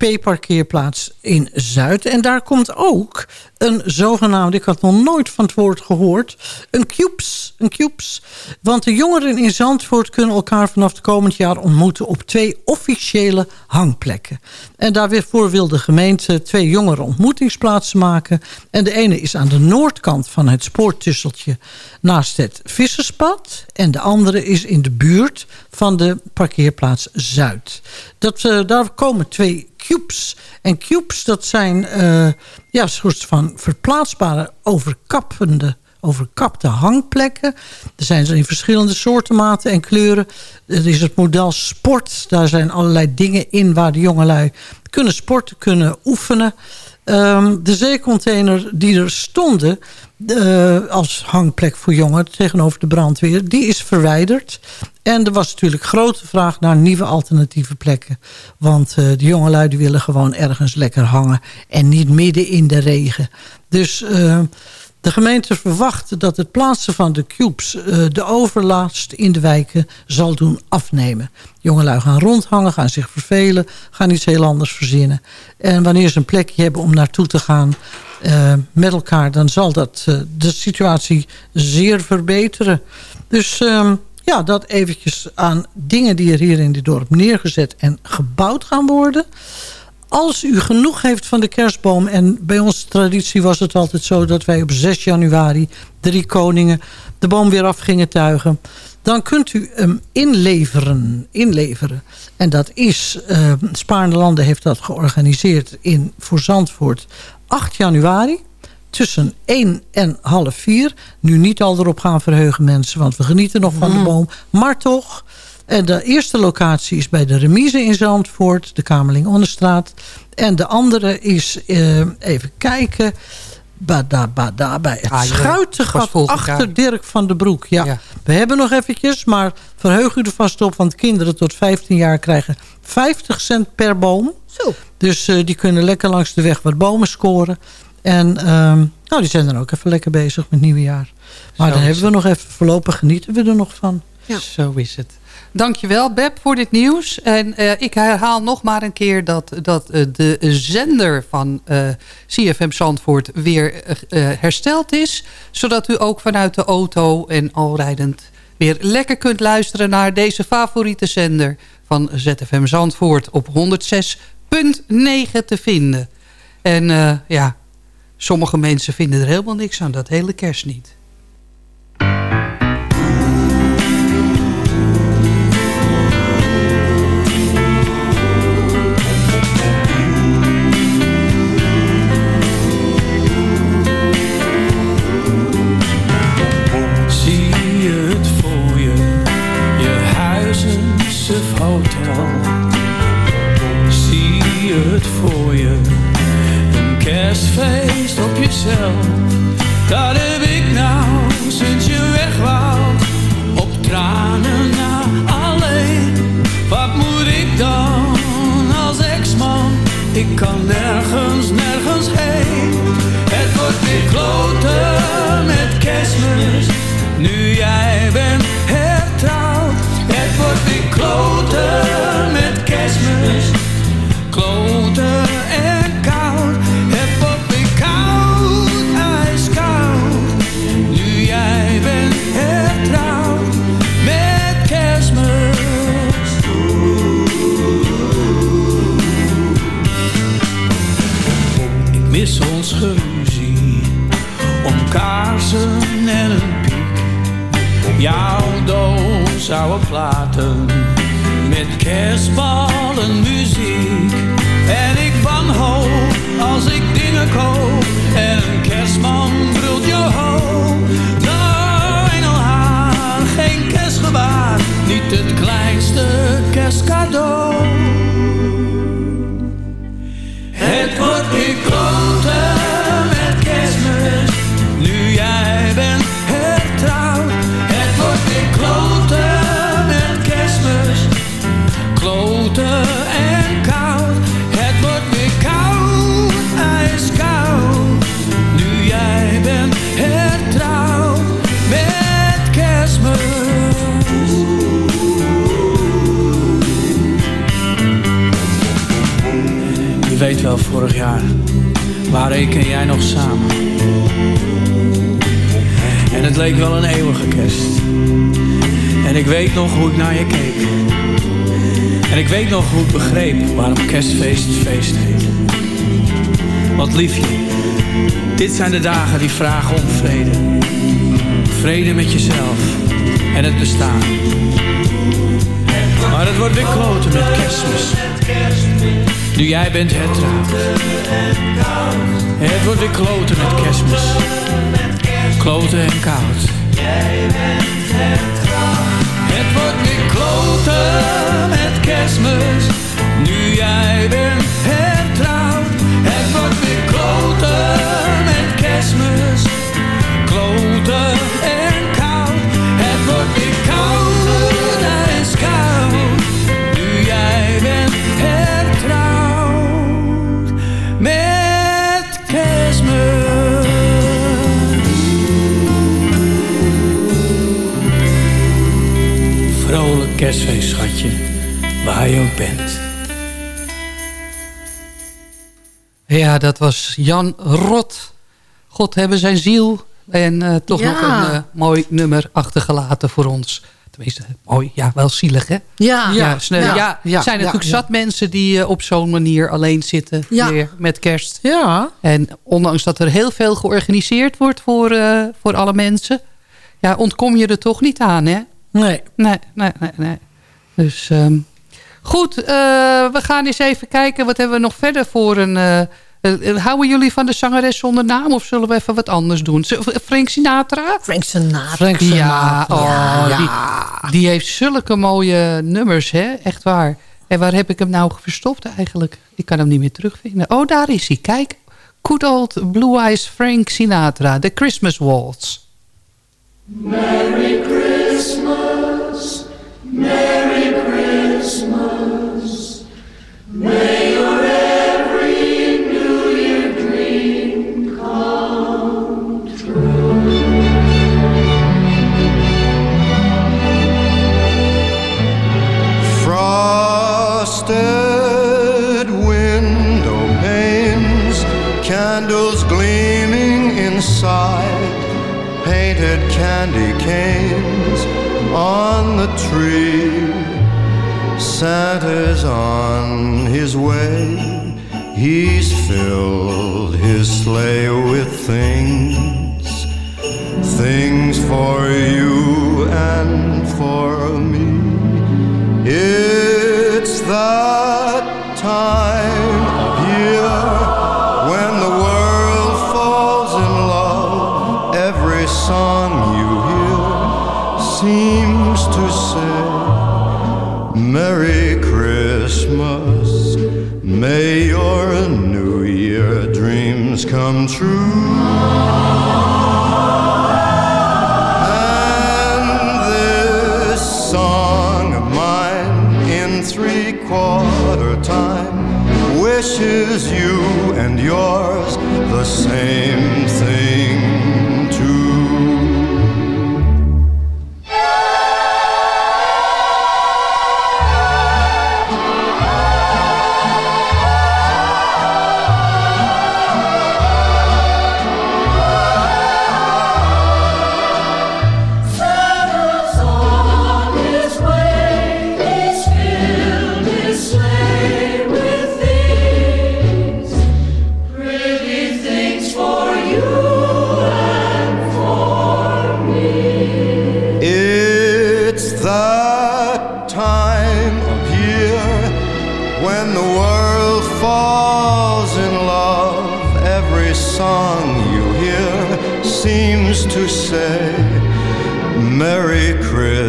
de P-parkeerplaats in Zuid. En daar komt ook een zogenaamde, ik had nog nooit van het woord gehoord, een cubes. Een cubes. Want de jongeren in Zandvoort kunnen elkaar vanaf het komend jaar ontmoeten op twee officiële hangplekken. En daarvoor wil de gemeente twee jongeren ontmoetingsplaatsen maken. En de ene is aan de noordkant van het spoortusseltje naast het Visserspad. En de andere is in de buurt van de parkeerplaats Zuid. Dat, eh, daar komen twee cubes. En cubes, dat zijn eh ja, soort van verplaatsbare overkappende overkapte hangplekken. Er zijn ze in verschillende soorten, maten en kleuren. Er is het model sport. Daar zijn allerlei dingen in waar de jongelui kunnen sporten, kunnen oefenen. Ehm, de zeecontainer die er stonden eh, als hangplek voor jongeren tegenover de brandweer, die is verwijderd. En er was natuurlijk grote vraag naar nieuwe alternatieve plekken. Want eh, de jongelui willen gewoon ergens lekker hangen en niet midden in de regen. Dus eh, de gemeente verwacht dat het plaatsen van de cubes eh, de overlast in de wijken zal doen afnemen. Jongelui gaan rondhangen, gaan zich vervelen, gaan iets heel anders verzinnen. En wanneer ze een plekje hebben om naartoe te gaan eh, met elkaar... dan zal dat eh, de situatie zeer verbeteren. Dus ehm, ja, dat eventjes aan dingen die er hier in dit dorp neergezet en gebouwd gaan worden als u genoeg heeft van de kerstboom... en bij onze traditie was het altijd zo... dat wij op 6 januari, drie koningen... de boom weer af gingen tuigen... dan kunt u hem inleveren. inleveren. En dat is... Uh, Spaarne Landen heeft dat georganiseerd in, voor Zandvoort... 8 januari tussen 1 en half 4. Nu niet al erop gaan verheugen mensen... want we genieten nog van de boom. Maar toch... En de eerste locatie is bij de remise in Zandvoort, de Kamerling Onderstraat. En de andere is, uh, even kijken, bada, bada, bij het Ah, ja, Schuitengat achter jaar. Dirk van den Broek. Ja, Ja. we hebben nog eventjes, maar verheug u er vast op, want kinderen tot 15 jaar krijgen 50 cent per boom. Zo. Dus uh, die kunnen lekker langs de weg wat bomen scoren. En um, nou, die zijn dan ook even lekker bezig met nieuwjaar. Maar is hebben we nog even, voorlopig genieten we er nog van. Zo is het. Dankjewel Beb voor dit nieuws. En eh, ik herhaal nog maar een keer dat, dat eh, de zender van eh, CFM Zandvoort weer hersteld is. Zodat u ook vanuit de auto en al rijdend weer lekker kunt luisteren naar deze favoriete zender van ZFM Zandvoort op 106.9 te vinden. En ja, sommige mensen vinden er helemaal niks aan, dat hele kerst niet. Dat heb ik nou sinds je weg wou, op tranen na alleen. Wat moet ik dan als ex-man? Ik kan nergens, nergens heen. Kerstballen muziek. En ik wanhoop als ik dingen koop en een kerstman brult je hoop. Nou, engelhaar, geen kerstgebaar, niet het kleinste kerstcadeau. Vorig jaar waren ik en jij nog samen. En het leek wel een eeuwige kerst. En ik weet nog hoe ik naar je keek. En ik weet nog hoe ik begreep waarom kerstfeest feest heet. Want liefje, dit zijn de dagen die vragen om vrede. Vrede met jezelf en het bestaan. Maar het wordt weer kloten met kerstmis. Nu jij bent hertrouwd. Het wordt weer kloten met kerstmis. Kloten en koud. Het wordt weer kloten met kerstmis. Nu jij bent hertrouwd. Het wordt weer kloten met kerstmis. Kloten kerstfeest, schatje, waar je ook bent. Ja, dat was Jan Rot. God hebben zijn ziel. En eh, toch Ja. nog een eh, mooi nummer achtergelaten voor ons. Tenminste, mooi. Ja, wel zielig, hè? Ja. ja. Ja. ja, Ja. er zijn natuurlijk Ja. zat mensen die eh, op zo'n manier alleen zitten. Ja. Weer met kerst. Ja. En ondanks dat er heel veel georganiseerd wordt voor, eh, voor alle mensen... Ja, ontkom je er toch niet aan, hè? Nee. Nee, nee, nee. nee. Dus ehm, goed, eh, we gaan eens even kijken. Wat hebben we nog verder voor een... eh, eh, houden jullie van de zangeres zonder naam? Of zullen we even wat anders doen? Frank Sinatra? Frank Sinatra. Frank Ja, Sinatra. oh, Ja. Die, die heeft zulke mooie nummers, hè? Echt waar. En waar heb ik hem nou verstopt eigenlijk? Ik kan hem niet meer terugvinden. Oh, daar is hij. Kijk. Good old Blue Eyes Frank Sinatra. The Christmas Waltz. Merry Christmas, Merry Christmas. May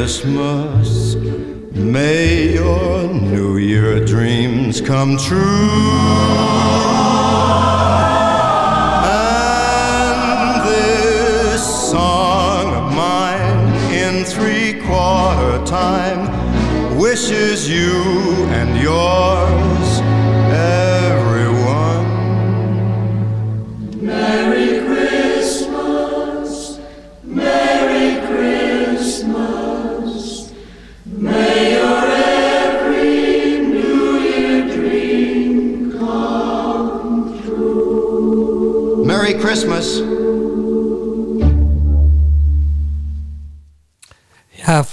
Christmas. May your New Year dreams come true. And this song of mine in three quarter time wishes you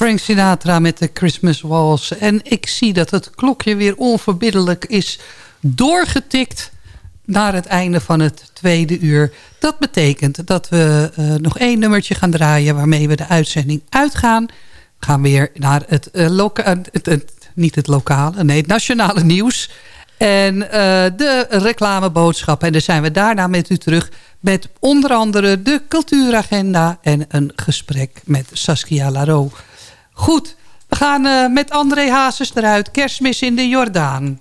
Frank Sinatra met de Christmas Waltz. En ik zie dat het klokje weer onverbiddelijk is doorgetikt naar het einde van het tweede uur. Dat betekent dat we eh, nog één nummertje gaan draaien waarmee we de uitzending uitgaan. We gaan weer naar het, eh, het, niet het lokale, nee, het nationale nieuws. En de reclameboodschap. En dan zijn we daarna met u terug met onder andere de cultuuragenda en een gesprek met Saskia Laro. Goed, we gaan eh, met André Hazes eruit. Kerstmis in de Jordaan.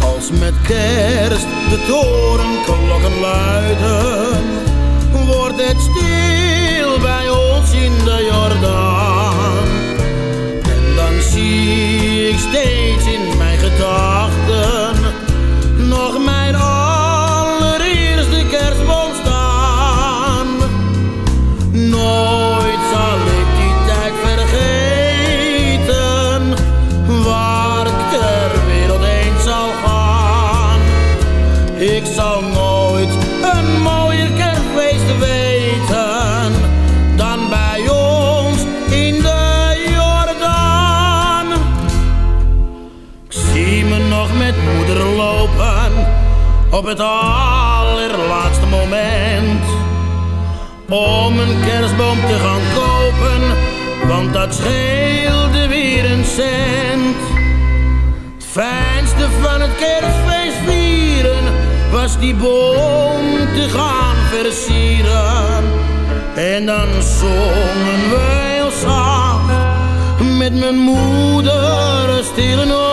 Als met kerst de torenklokken luiden, scheelde weer een cent. Het fijnste van het kerstfeest vieren was die boom te gaan versieren. En dan zongen wij heel zacht met mijn moeder stille nacht.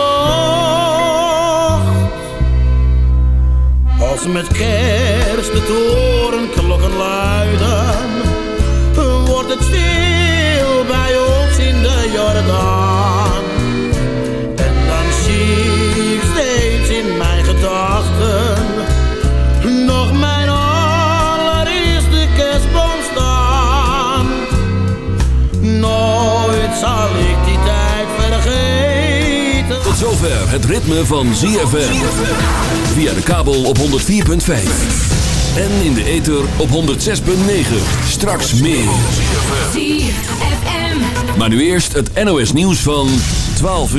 Als met kerst de torenklokken luiden, de Jordaan. En dan zie ik steeds in mijn gedachten nog mijn allereerste kerstboom staan. Nooit zal ik die tijd vergeten Tot zover het ritme van ZFM. Via de kabel op 104.5. En in de ether op 106.9. Straks meer. Maar nu eerst het NOS nieuws van 12 uur.